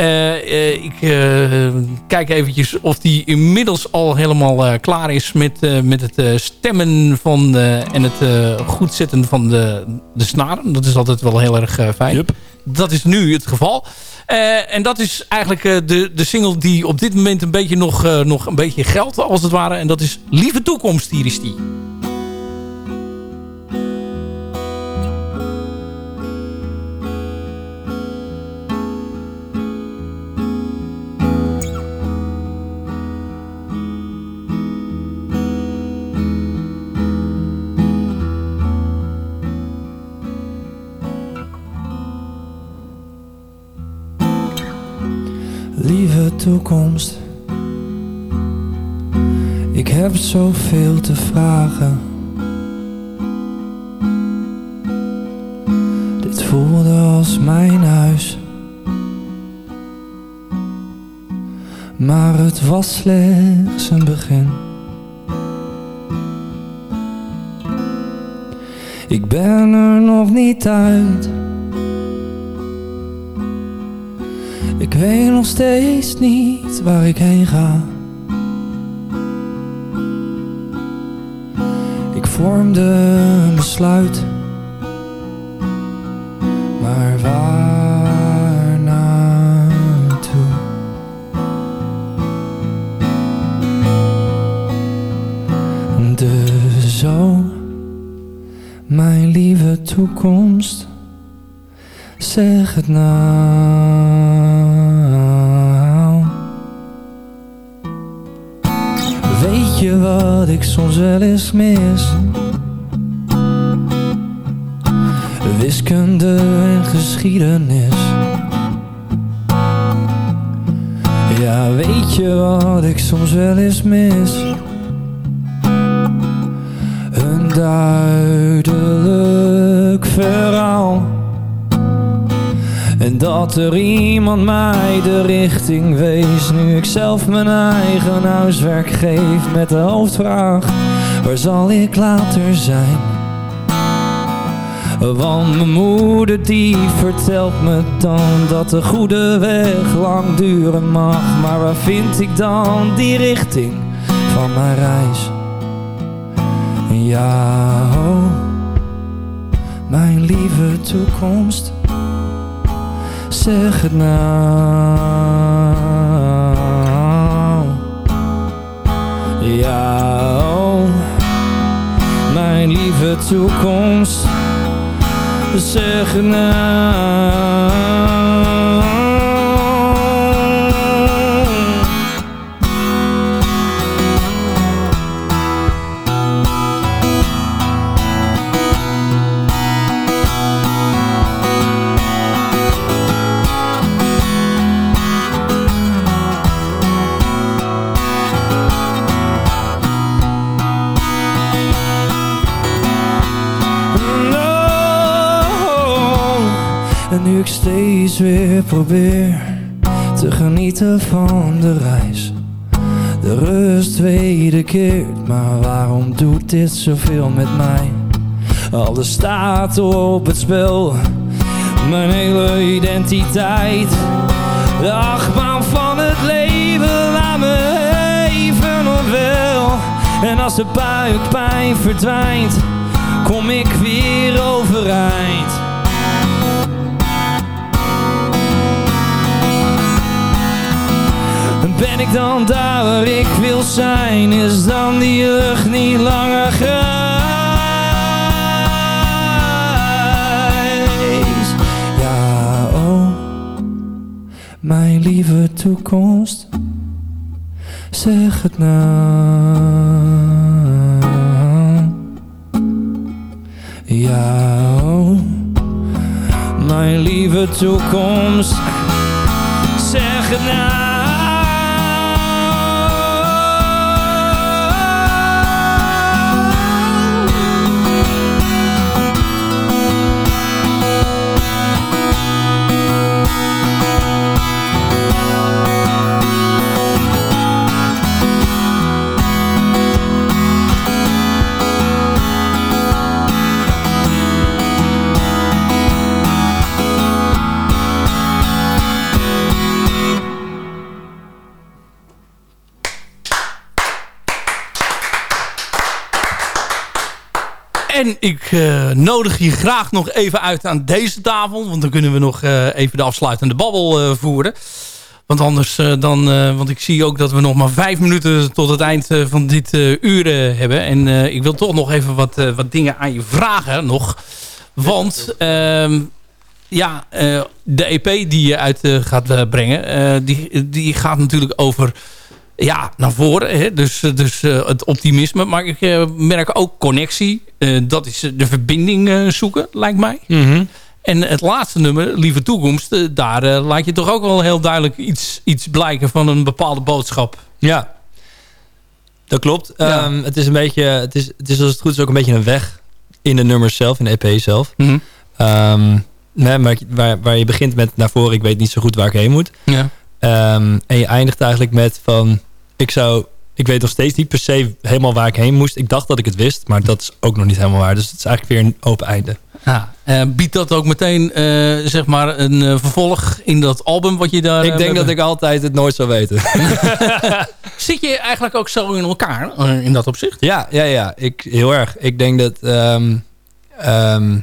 Eh, eh, ik eh, kijk eventjes of die inmiddels al helemaal klaar is met, met het stemmen van, en het goed zetten van de, de snaren. Dat is altijd wel heel erg fijn. Dat is nu het geval. En dat is eigenlijk de, de single die op dit moment een beetje nog, nog een beetje geldt als het ware. En dat is Lieve Toekomst, hier is die. Toekomst, ik heb zoveel te vragen. Dit voelde als mijn huis, maar het was slechts een begin. Ik ben er nog niet uit. Ik weet nog steeds niet waar ik heen ga. Ik vormde besluit, maar waar naartoe? Dus zo, mijn lieve toekomst. Zeg het nou. Ik soms wel eens mis? Wiskunde en geschiedenis. Ja, weet je wat ik soms wel eens mis? Een duidelijk verhaal. En dat er iemand mij de richting wees Nu ik zelf mijn eigen huiswerk geef Met de hoofdvraag Waar zal ik later zijn? Want mijn moeder die vertelt me dan dat de goede weg lang duren mag. Maar waar vind ik dan die richting van mijn reis? Ja, oh, mijn lieve toekomst. Zeg het nou. Ja, oh, mijn lieve toekomst. Zeg het nou. Weer probeer te genieten van de reis. De rust wederkeert, maar waarom doet dit zoveel met mij? Alles staat op het spel, mijn hele identiteit. De achtbaan van het leven, laat me even nog wel. En als de buikpijn verdwijnt, kom ik weer overeind. Ben ik dan daar waar ik wil zijn? Is dan die lucht niet langer grijs? Ja, oh, mijn lieve toekomst. Zeg het nou. Ja, oh, mijn lieve toekomst. Zeg het nou. En ik eh, nodig je graag nog even uit aan deze tafel. Want dan kunnen we nog eh, even de afsluitende babbel eh, voeren. Want anders dan... want ik zie ook dat we nog maar vijf minuten tot het eind van dit uur hebben. En ik wil toch nog even wat, wat dingen aan je vragen nog. Want... ehm, ja, de EP die je uit gaat brengen, die, die gaat natuurlijk over ja, naar voren. Hè? Dus, eh, dus eh, het optimisme. Maar ik eh, merk ook connectie. Dat is de verbinding zoeken, lijkt mij. En het laatste nummer, Lieve Toekomst, daar laat je toch ook wel heel duidelijk iets, iets blijken van een bepaalde boodschap. Ja, dat klopt. Ja. Ehm, het is een beetje, het is, het is als het goed is ook een beetje een weg in de nummers zelf, in de EP zelf. Mhm. Ehm, nee, maar waar, waar je begint met naar voren, ik weet niet zo goed waar ik heen moet. Ja. Ehm, en je eindigt eigenlijk met van, ik zou, ik weet nog steeds niet per se helemaal waar ik heen moest. Ik dacht dat ik het wist, maar dat is ook nog niet helemaal waar. Dus het is eigenlijk weer een open einde. Ja, eh, biedt dat ook meteen eh, zeg maar een eh, vervolg in dat album wat je daar... ik denk dat ik altijd het nooit zou weten. Zit je eigenlijk ook zo in elkaar in dat opzicht? Ja, ja, ja. Ik, heel erg. Ik denk dat... ehm, ehm,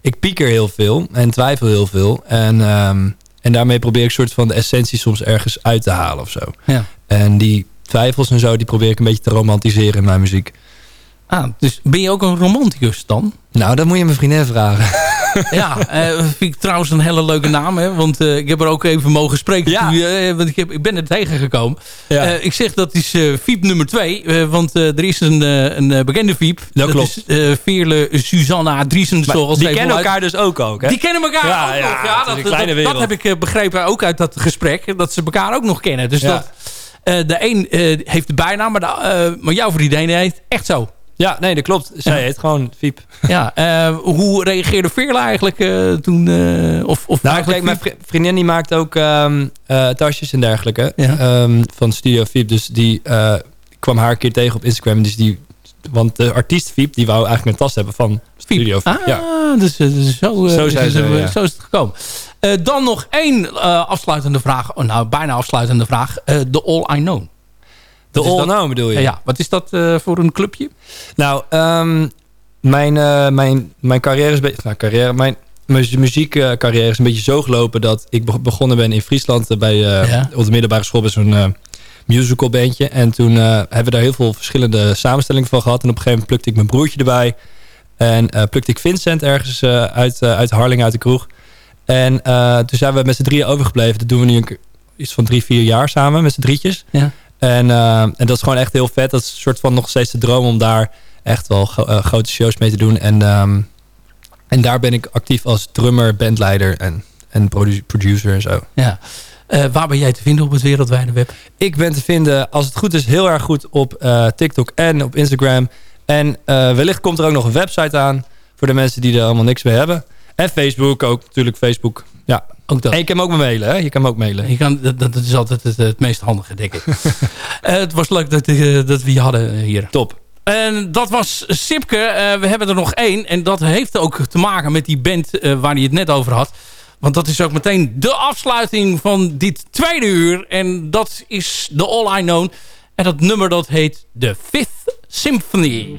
ik pieker heel veel en twijfel heel veel. En, ehm, en daarmee probeer ik soort van de essentie soms ergens uit te halen of zo. Ja. En die twijfels en zo, die probeer ik een beetje te romantiseren in mijn muziek. Ah, dus ben je ook een romanticus dan? Nou, dat moet je mijn vriendin vragen. ja, eh, vind ik trouwens een hele leuke naam. Hè? Want eh, ik heb er ook even mogen spreken. Ja. toen, eh, want ik, heb, ik ben er tegengekomen. Ja. Ik zeg dat is Fiep nummer 2. want er is een, een bekende Fiep. Dat klopt. is Veerle Susanna Driesen. Zoals die kennen elkaar dus ook ook, hè? Die kennen elkaar Ja, ook ja, nog. Ja, dat, een dat, dat heb ik begrepen ook uit dat gesprek. Dat ze elkaar ook nog kennen. Dus Ja. dat, de een eh, heeft de bijnaam, maar, de, eh, maar jouw vriendin heet echt zo. Ja, nee, dat klopt. Zij heet gewoon Fiep. Ja, eh, hoe reageerde Veerle eigenlijk eh, toen? eh, of, of Nou, eigenlijk kijk, mijn vriendin die maakt ook ehm, eh, tasjes en dergelijke. Ja. ehm, van Studio Fiep. Dus die eh, kwam haar een keer tegen op Instagram. Dus die Want de artiest Fiep, die wou eigenlijk een tas hebben van Studio Fiep. Ah, Ja. dus, zo, Zo is zijn het, ze, ja. zo is het gekomen. Eh, dan nog één eh, afsluitende vraag. Oh, nou, bijna afsluitende vraag. Eh, De All I Know. De All dat? Now bedoel je? Ja, wat is dat voor een clubje? Nou, ehm, mijn, mijn, mijn carrière is een beetje... Nou, carrière, mijn mu- muziekcarrière is een beetje zo gelopen... dat ik be- begonnen ben in Friesland bij Ja. op de middelbare school... bij zo'n musical bandje. En toen eh, hebben we daar heel veel verschillende samenstellingen van gehad. En op een gegeven moment plukte ik mijn broertje erbij. En eh, plukte ik Vincent ergens eh, uit, uit Harlingen, uit de kroeg. En toen zijn we met z'n drieën overgebleven. Dat doen we nu een, keer- iets van drie, vier jaar samen met z'n drietjes. Ja. En, en dat is gewoon echt heel vet. Dat is een soort van nog steeds de droom om daar echt wel gro- grote shows mee te doen. En, ehm, en daar ben ik actief als drummer, bandleider en, en produ- producer en zo. Ja. Eh, waar ben jij te vinden op het wereldwijde web? Ik ben te vinden, als het goed is, heel erg goed op eh, TikTok en op Instagram. En eh, wellicht komt er ook nog een website aan voor de mensen die er allemaal niks mee hebben. En Facebook ook, natuurlijk Facebook. Ja. Ook dat. En je kan me ook me mailen, hè? Je kan me ook mailen. Je kan, dat, dat is altijd het, het meest handige, denk ik. Het was leuk dat, dat we je hadden hier. Top. En dat was Sipke. We hebben er nog één. En dat heeft ook te maken met die band waar hij het net over had. Want dat is ook meteen de afsluiting van dit tweede uur. En dat is The All I Know. En dat nummer dat heet The Fifth Symphony.